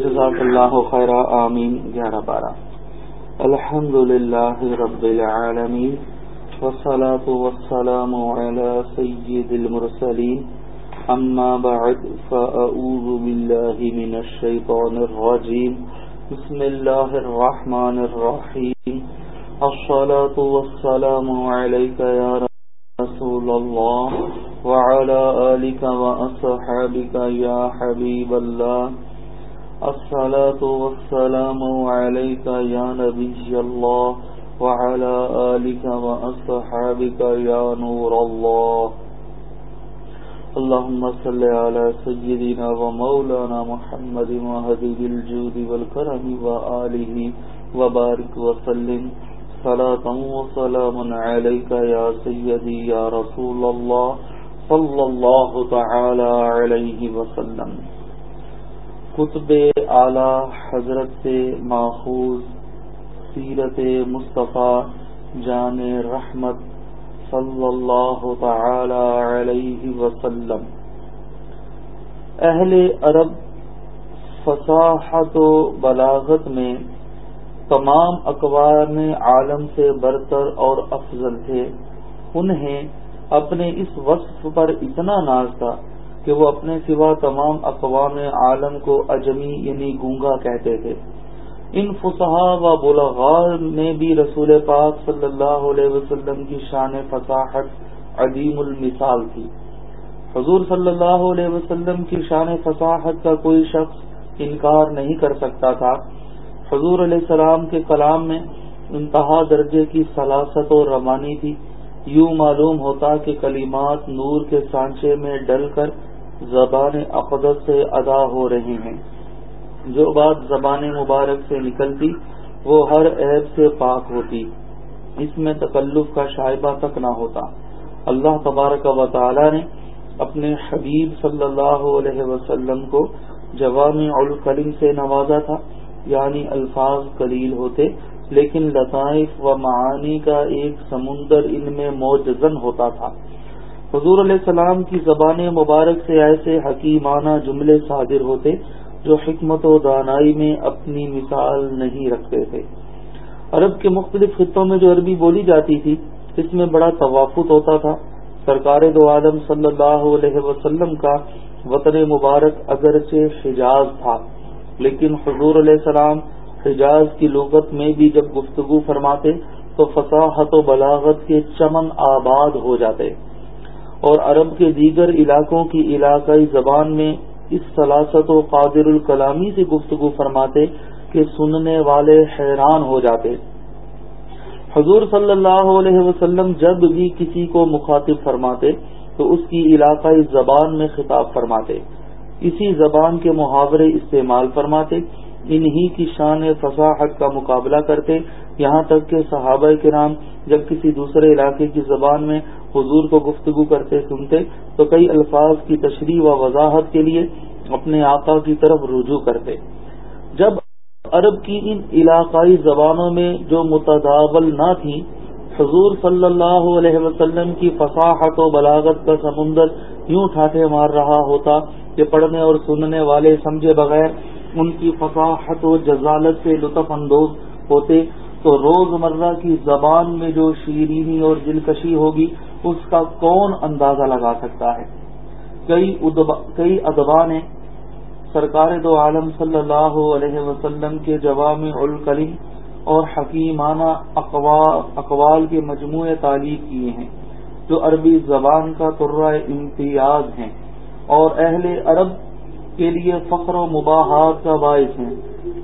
جزاک اللہ خیر آمین، گیارہ بارہ۔ الحمد للہ رب العالمین، والصلاة والسلام على سید المرسلین۔ اما بعد فأعوذ باللہ من الشیطان الرجیم۔ بسم اللہ الرحمن الرحیم۔ الصلاة والسلام علیکہ یا رسول اللہ وعلى آلك وأصحابك يا حبيب الله الصلاة والسلام عليك يا نبي الله وعلى آلك وأصحابك يا نور الله. اللهم صل على سيدنا ومولانا محمد وهدي الجود والكرم وآله وبارك وسلم. صلاة وسلام عليك يا سيدي يا رسول الله صلی اللہ تعالی علیہ وسلم. کتب اعلی حضرت سے ماخوذ، سیرت مصطفیٰ، جان رحمت صلی اللہ تعالی علیہ وسلم۔ اہل عرب فصاحت و بلاغت میں تمام اقوام عالم سے برتر اور افضل تھے۔ انہیں اپنے اس وصف پر اتنا ناز تھا کہ وہ اپنے سوا تمام اقوام عالم کو اجمی یعنی گونگا کہتے تھے۔ ان فسحا و بلغار میں بھی رسول پاک صلی اللہ علیہ وسلم کی شان فصاحت عظیم المثال تھی۔ حضور صلی اللہ علیہ وسلم کی شان فصاحت کا کوئی شخص انکار نہیں کر سکتا تھا۔ حضور علیہ السلام کے کلام میں انتہا درجے کی سلاست و روانی تھی۔ یوں معلوم ہوتا کہ کلمات نور کے سانچے میں ڈل کر زبان اقدس سے ادا ہو رہی ہیں۔ جو بات زبان مبارک سے نکلتی، وہ ہر عیب سے پاک ہوتی۔ اس میں تکلف کا شائبہ تک نہ ہوتا۔ اللہ تبارک و تعالی نے اپنے حبیب صلی اللہ علیہ وسلم کو جوام الکلیم سے نوازا تھا یعنی الفاظ قلیل ہوتے، لیکن لطائف و معانی کا ایک سمندر ان میں موجزن ہوتا تھا۔ حضور علیہ السلام کی زبان مبارک سے ایسے حکیمانہ جملے صادر ہوتے جو حکمت و دانائی میں اپنی مثال نہیں رکھتے تھے۔ عرب کے مختلف خطوں میں جو عربی بولی جاتی تھی، اس میں بڑا توافت ہوتا تھا۔ سرکار دو عالم صلی اللہ علیہ وسلم کا وطن مبارک اگرچہ حجاز تھا، لیکن حضور علیہ السلام حجاز کی لغت میں بھی جب گفتگو فرماتے تو فصاحت و بلاغت کے چمن آباد ہو جاتے۔ اور عرب کے دیگر علاقوں کی علاقائی زبان میں اس سلاست و قادر الکلامی سے گفتگو فرماتے کہ سننے والے حیران ہو جاتے۔ حضور صلی اللہ علیہ وسلم جب بھی کسی کو مخاطب فرماتے تو اس کی علاقائی زبان میں خطاب فرماتے۔ اسی زبان کے محاورے استعمال فرماتے، انہی کی شان فصاحت کا مقابلہ کرتے یہاں تک کہ صحابہ کرام جب کسی دوسرے علاقے کی زبان میں حضور کو گفتگو کرتے سنتے، تو کئی الفاظ کی تشریح و وضاحت کے لیے اپنے آقا کی طرف رجوع کرتے۔ جب عرب کی ان علاقائی زبانوں میں جو متداول نہ تھی، حضور صلی اللہ علیہ وسلم کی فصاحت و بلاغت کا سمندر یوں ٹھاٹھے مار رہا ہوتا کہ پڑھنے اور سننے والے سمجھے بغیر ان کی فصاحت و جزالت سے لطف اندوز ہوتے۔ تو روز مرہ کی زبان میں جو شیرینی اور دلکشی ہوگی، اس کا کون اندازہ لگا سکتا ہے؟ کئی ادبا نے سرکار دو عالم صلی اللہ علیہ وسلم کے جوام الکلیم اور حکیمانہ اقوال کے مجموعے تعلیق کیے ہیں، جو عربی زبان کا ترہ امتیاز ہیں اور اہل عرب کے لیے فخر و مباحات کا باعث ہیں۔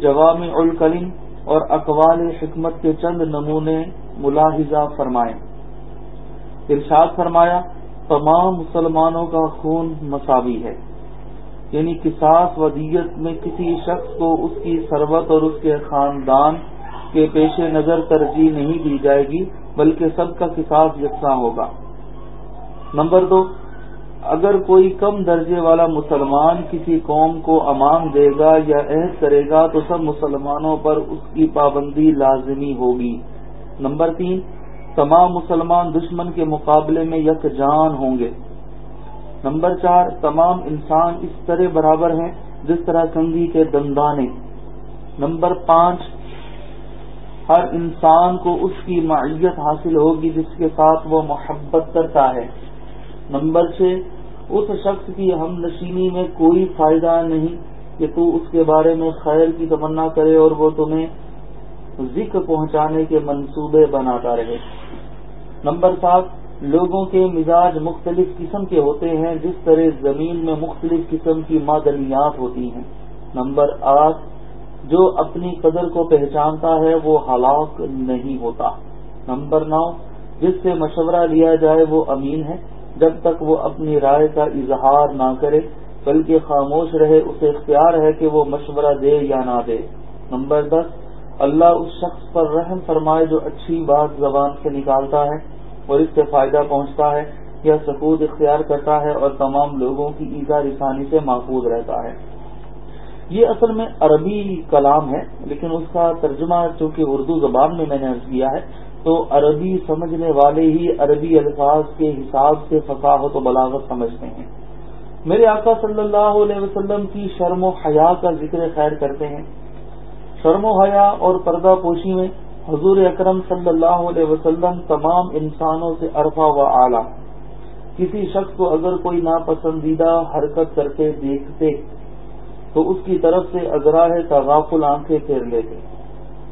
جوام الکلیم اور اقوال حکمت کے چند نمونے ملاحظہ فرمائے ارشاد فرمایا، تمام مسلمانوں کا خون مساوی ہے۔ یعنی کساس ودیت میں کسی شخص کو اس کی سربت اور اس کے خاندان کے پیش نظر ترجیح نہیں دی جائے گی، بلکہ سب کا کساس یکساں ہوگا۔ نمبر دو اگر کوئی کم درجے والا مسلمان کسی قوم کو امان دے گا یا عہد کرے گا تو سب مسلمانوں پر اس کی پابندی لازمی ہوگی۔ نمبر تین، تمام مسلمان دشمن کے مقابلے میں یک جان ہوں گے۔ نمبر چار، تمام انسان اس طرح برابر ہیں جس طرح کنگھی کے دندانے۔ نمبر پانچ، ہر انسان کو اس کی معیت حاصل ہوگی جس کے ساتھ وہ محبت کرتا ہے۔ نمبر چھ اس شخص کی ہم نشینی میں کوئی فائدہ نہیں کہ تو اس کے بارے میں خیر کی تمنا کرے اور وہ تمہیں ذکر پہنچانے کے منصوبے بناتا رہے۔ نمبر سات، لوگوں کے مزاج مختلف قسم کے ہوتے ہیں، جس طرح زمین میں مختلف قسم کی معدنیات ہوتی ہیں۔ نمبر آٹھ، جو اپنی قدر کو پہچانتا ہے، وہ ہلاک نہیں ہوتا۔ نمبر نو، جس سے مشورہ لیا جائے، وہ امین ہے۔ جب تک وہ اپنی رائے کا اظہار نہ کرے، بلکہ خاموش رہے، اسے اختیار ہے کہ وہ مشورہ دے یا نہ دے۔ نمبر دس، اللہ اس شخص پر رحم فرمائے جو اچھی بات زبان سے نکالتا ہے اور اس سے فائدہ پہنچتا ہے یا سکوت اختیار کرتا ہے اور تمام لوگوں کی ایزا رسانی سے محفوظ رہتا ہے۔ یہ اصل میں عربی کلام ہے، لیکن اس کا ترجمہ چونکہ اردو زبان میں میں نے عرض کیا ہے تو عربی سمجھنے والے ہی عربی الفاظ کے حساب سے فصاحت و بلاغت سمجھتے ہیں۔ میرے آقا صلی اللہ علیہ وسلم کی شرم و حیا کا ذکر خیر کرتے ہیں۔ شرم و حیا اور پردہ پوشی میں حضور اکرم صلی اللہ علیہ وسلم تمام انسانوں سے عرفہ و اعلیٰ۔ کسی شخص کو اگر کوئی ناپسندیدہ حرکت کرتے دیکھتے تو اس کی طرف سے اگراہ تغافل آنکھیں پھیر لیتے۔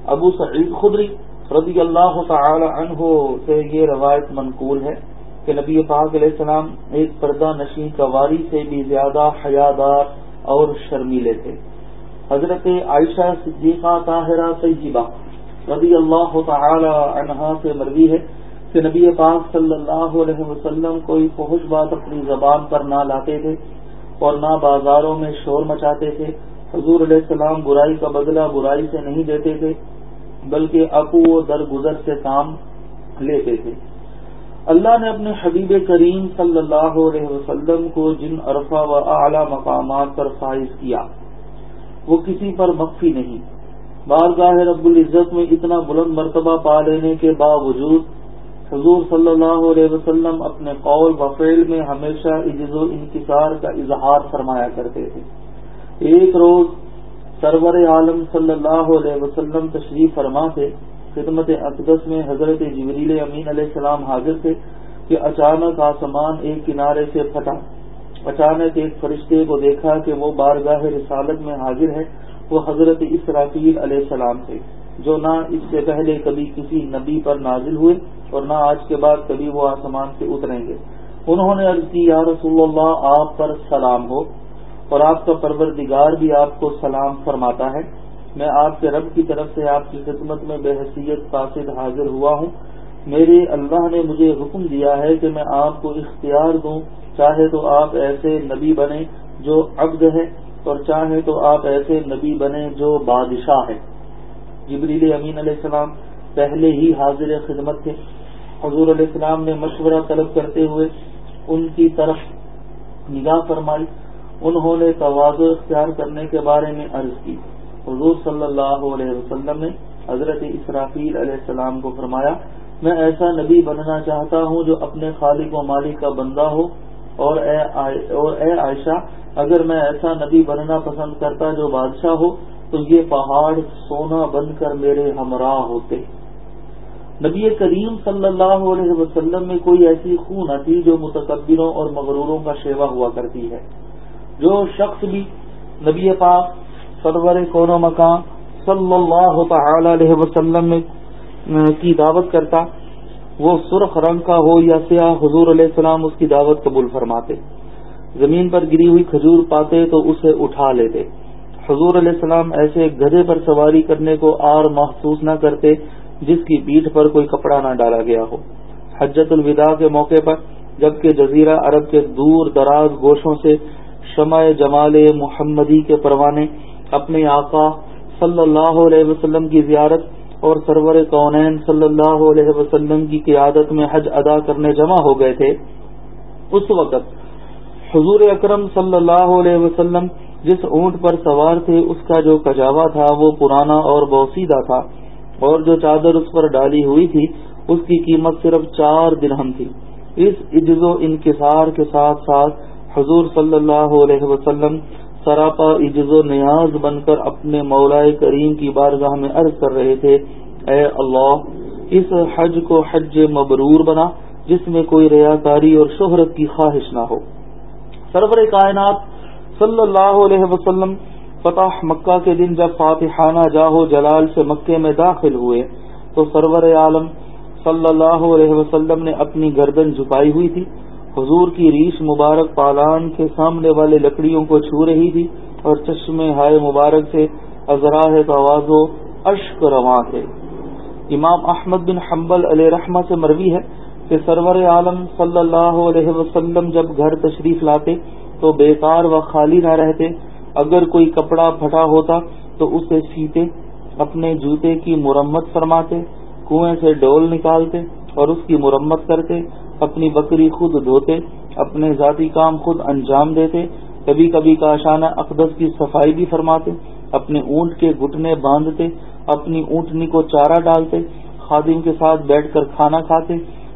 ابو سعید خدری رضی اللہ تعالی عنہ سے یہ روایت منقول ہے کہ نبی پاک علیہ السلام ایک پردہ نشین قواری سے بھی زیادہ حیادار اور شرمیلے تھے۔ حضرت عائشہ صدیقہ طاہرہ طیبہ رضی اللہ تعالی عنہا سے مروی ہے کہ نبی پاک صلی اللہ علیہ وسلم کوئی فحش بات اپنی زبان پر نہ لاتے تھے اور نہ بازاروں میں شور مچاتے تھے۔ حضور علیہ السلام برائی کا بدلہ برائی سے نہیں دیتے تھے۔ بلکہ اپو و درگزر سے کام لیتے تھے۔ اللہ نے اپنے حبیب کریم صلی اللہ علیہ وسلم کو جن عرفہ و اعلی مقامات پر فائز کیا، وہ کسی پر مخفی نہیں۔ بارگاہ رب العزت میں اتنا بلند مرتبہ پا لینے کے باوجود، حضور صلی اللہ علیہ وسلم اپنے قول و فعل میں ہمیشہ عجز و انکسار کا اظہار فرمایا کرتے تھے۔ ایک روز سرور عالم صلی اللہ علیہ وسلم تشریف فرما تھے خدمت اقدس میں حضرت جبریل امین علیہ السلام حاضر تھے کہ اچانک آسمان ایک کنارے سے پھٹا۔ اچانک ایک فرشتے کو دیکھا کہ وہ بارگاہ رسالت میں حاضر ہے، وہ حضرت اسرافیل علیہ السلام تھے، جو نہ اس سے پہلے کبھی کسی نبی پر نازل ہوئے اور نہ آج کے بعد کبھی وہ آسمان سے اتریں گے۔ انہوں نے عرض کی، یا رسول اللہ، آپ پر سلام ہو۔ اور آپ کا پروردگار بھی آپ کو سلام فرماتا ہے۔ میں آپ کے رب کی طرف سے آپ کی خدمت میں بے حیثیت قاصد حاضر ہوا ہوں۔ میرے اللہ نے مجھے حکم دیا ہے کہ میں آپ کو اختیار دوں۔ چاہے تو آپ ایسے نبی بنے جو عبد ہے، اور چاہے تو آپ ایسے نبی بنے جو بادشاہ ہے۔ جبریل امین علیہ السلام پہلے ہی حاضر خدمت تھے۔ حضور علیہ السلام نے مشورہ طلب کرتے ہوئے ان کی طرف نگاہ فرمائی۔ انہوں نے توازو اختیار کرنے کے بارے میں عرض کی۔ حضور صلی اللہ علیہ وسلم نے حضرت اسرافیل علیہ السلام کو فرمایا، میں ایسا نبی بننا چاہتا ہوں جو اپنے خالق و مالک کا بندہ ہو۔ اور اے عائشہ، اگر میں ایسا نبی بننا پسند کرتا جو بادشاہ ہو، تو یہ پہاڑ سونا بن کر میرے ہمراہ ہوتے۔ نبی کریم صلی اللہ علیہ وسلم میں کوئی ایسی خون نہ تھی جو متقبروں اور مغروروں کا شیوا ہوا کرتی ہے۔ جو شخص بھی نبی پاک سرور کون و مکان صلی اللہ تعالی علیہ وسلم کی دعوت کرتا، وہ سرخ رنگ کا ہو یا سیاہ حضور علیہ السلام اس کی دعوت قبول فرماتے۔ زمین پر گری ہوئی کھجور پاتے تو اسے اٹھا لیتے۔ حضور علیہ السلام ایسے گدھے پر سواری کرنے کو آر محسوس نہ کرتے جس کی پیٹھ پر کوئی کپڑا نہ ڈالا گیا ہو۔ حجت الوداع کے موقع پر، جبکہ جزیرہ عرب کے دور دراز گوشوں سے شمع جمال محمدی کے پروانے اپنے آقا صلی اللہ علیہ وسلم کی زیارت اور سرور کونین صلی اللہ علیہ وسلم کی قیادت میں حج ادا کرنے جمع ہو گئے تھے۔ اس وقت حضور اکرم صلی اللہ علیہ وسلم جس اونٹ پر سوار تھے، اس کا جو کجاوا تھا، وہ پرانا اور بوسیدہ تھا اور جو چادر اس پر ڈالی ہوئی تھی، اس کی قیمت صرف چار درہم تھی۔ اس عجز و انکسار کے ساتھ ساتھ حضور صلی اللہ علیہ وسلم سراپا عجز و نیاز بن کر اپنے مولائے کریم کی بارگاہ میں عرض کر رہے تھے، اے اللہ، اس حج کو حج مبرور بنا، جس میں کوئی ریاکاری اور شہرت کی خواہش نہ ہو۔ سرور کائنات، صلی اللہ علیہ وسلم، فتح مکہ کے دن جب فاتحانہ جاہو جلال سے مکے میں داخل ہوئے، تو سرور عالم صلی اللہ علیہ وسلم نے اپنی گردن جھکائی ہوئی تھی۔ حضور کی ریش مبارک پالان کے سامنے والے لکڑیوں کو چھو رہی تھی اور چشمے ہائے مبارک سے ازراہ تواز و اشک رواں تھے۔ امام احمد بن حنبل علیہ رحمہ سے مروی ہے کہ سرور عالم صلی اللہ علیہ وسلم جب گھر تشریف لاتے تو بیکار و خالی نہ رہتے۔ اگر کوئی کپڑا پھٹا ہوتا تو اسے سیتے، اپنے جوتے کی مرمت فرماتے، کنویں سے ڈول نکالتے اور اس کی مرمت کرتے۔ اپنی بکری خود دھوتے، اپنے ذاتی کام خود انجام دیتے کبھی کبھی کاشانہ اقدس کی صفائی بھی فرماتے اپنے اونٹ کے گھٹنے باندھتے، اپنی اونٹنی کو چارہ ڈالتے، خادم کے ساتھ بیٹھ کر کھانا کھاتے،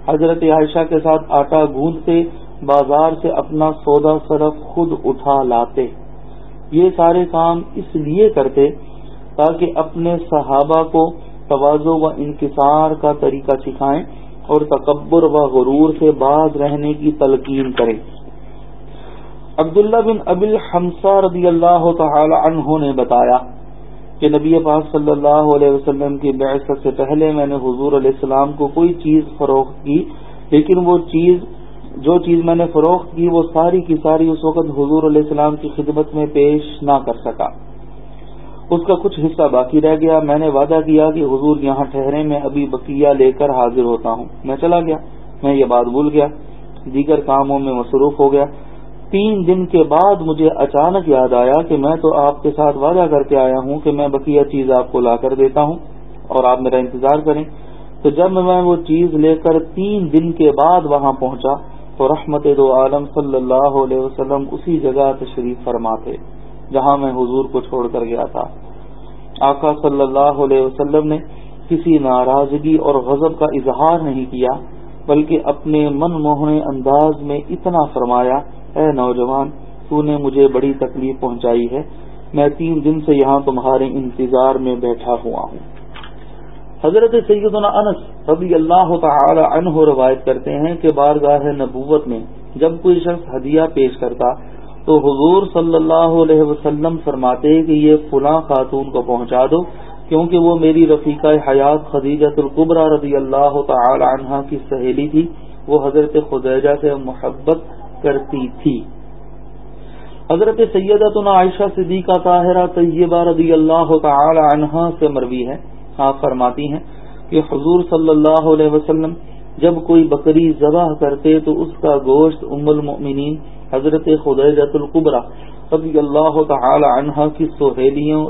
حضرت عائشہ کے ساتھ آٹا گوندتے بازار سے اپنا سودا صرف خود اٹھا لاتے۔ یہ سارے کام اس لیے کرتے تاکہ اپنے صحابہ کو توازو و انکسار کا طریقہ سکھائیں۔ اور تکبر و غرور سے باز رہنے کی تلقین کریں عبداللہ بن ابل حمسہ رضی اللہ تعالی عنہ نے بتایا کہ نبی پاک صلی اللہ علیہ وسلم کی بعثت سے پہلے میں نے حضور علیہ السلام کو کوئی چیز فروخت کی، لیکن وہ چیز، جو چیز میں نے فروخت کی وہ ساری کی ساری اس وقت حضور علیہ السلام کی خدمت میں پیش نہ کر سکا۔ اس کا کچھ حصہ باقی رہ گیا۔ میں نے وعدہ کیا کہ حضور یہاں ٹھہرے میں ابھی بقیہ لے کر حاضر ہوتا ہوں۔ میں چلا گیا۔ میں یہ بات بھول گیا۔ دیگر کاموں میں مصروف ہو گیا۔ تین دن کے بعد مجھے اچانک یاد آیا کہ میں تو آپ کے ساتھ وعدہ کر کے آیا ہوں کہ میں بقیہ چیز آپ کو لا کر دیتا ہوں اور آپ میرا انتظار کریں۔ تو جب میں وہ چیز لے کر تین دن کے بعد وہاں پہنچا تو رحمت دو عالم صلی اللہ علیہ وسلم اسی جگہ تشریف فرما تھے جہاں میں حضور کو چھوڑ کر گیا تھا۔ آقا صلی اللہ علیہ وسلم نے کسی ناراضگی اور غضب کا اظہار نہیں کیا، بلکہ اپنے من موہنے انداز میں اتنا فرمایا، اے نوجوان، تو نے مجھے بڑی تکلیف پہنچائی ہے، میں تین دن سے یہاں تمہارے انتظار میں بیٹھا ہوا ہوں۔ حضرت سیدنا انس رضی اللہ تعالی عنہ روایت کرتے ہیں کہ بارگاہ نبوت میں جب کوئی شخص ہدیہ پیش کرتا تو حضور صلی اللہ علیہ وسلم فرماتے کہ یہ فلاں خاتون کو پہنچا دو، کیونکہ وہ میری رفیقہ حیات خدیجت القبرہ رضی اللہ تعالی عنہ کی سہیلی تھی۔ وہ حضرت خدیجہ سے محبت کرتی تھی۔ حضرت سیدتنا عائشہ صدیقہ طاہرہ طیبہ رضی اللہ تعالی عنہ سے مروی ہے۔ آپ فرماتی ہیں کہ حضور صلی اللہ علیہ وسلم جب کوئی بکری ذبح کرتے تو اس کا گوشت ام المؤمنین، حضرت خدیجت القبرا رضی اللہ تعالی عنہ کی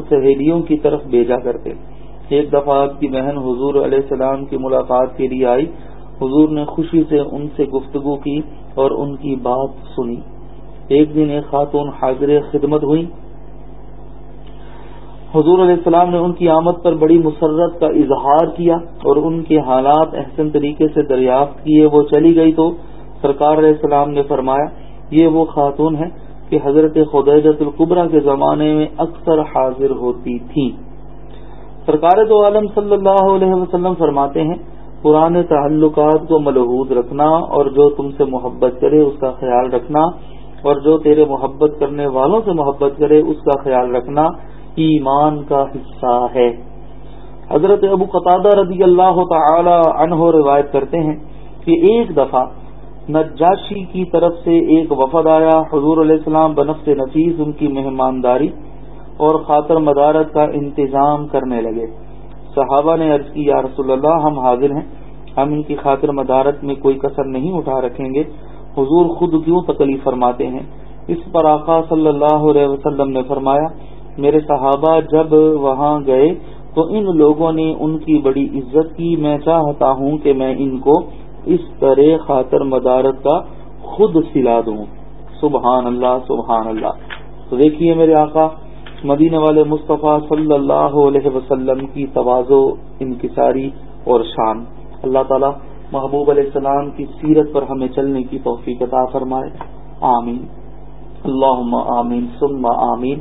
سہیلیوں کی طرف بھیجا کرتے۔ ایک دفعہ آپ کی بہن حضور علیہ السلام کی ملاقات کے لیے آئی۔ حضور نے خوشی سے ان سے گفتگو کی اور ان کی بات سنی۔ ایک دن ایک خاتون حاضر خدمت ہوئی۔ حضور علیہ السلام نے ان کی آمد پر بڑی مسرت کا اظہار کیا اور ان کے حالات احسن طریقے سے دریافت کیے، وہ چلی گئی تو سرکار علیہ السلام نے فرمایا، یہ وہ خاتون ہے کہ حضرت خدیجت القبرہ کے زمانے میں اکثر حاضر ہوتی تھی سرکار تو عالم صلی اللہ علیہ وسلم فرماتے ہیں پرانے تعلقات کو ملحوظ رکھنا اور جو تم سے محبت کرے اس کا خیال رکھنا اور جو تیرے محبت کرنے والوں سے محبت کرے اس کا خیال رکھنا ایمان کا حصہ ہے۔ حضرت ابو قطادہ رضی اللہ تعالی عنہ روایت کرتے ہیں کہ ایک دفعہ نجاشی کی طرف سے ایک وفد آیا، حضور علیہ السلام بنفس نفیس ان کی مہمانداری اور خاطر مدارت کا انتظام کرنے لگے۔ صحابہ نے عرض کی، یا رسول اللہ، ہم حاضر ہیں، ہم ان کی خاطر مدارت میں کوئی کثر نہیں اٹھا رکھیں گے۔ حضور خود کیوں تکلیف فرماتے ہیں؟ اس پر آقا صلی اللہ علیہ وسلم نے فرمایا میرے صحابہ جب وہاں گئے تو ان لوگوں نے ان کی بڑی عزت کی۔ میں چاہتا ہوں کہ میں ان کو اس طرح خاطر مدارت کا خود سلا دوں۔ سبحان اللہ سبحان اللہ۔ تو دیکھیے میرے آقا، مدینہ والے مصطفیٰ صلی اللہ علیہ وسلم کی توازو، انکساری اور شان۔ اللہ تعالی محبوب علیہ السلام کی سیرت پر ہمیں چلنے کی توفیق عطا فرمائے۔ آمین۔ اللہ آمین، ثم آمین۔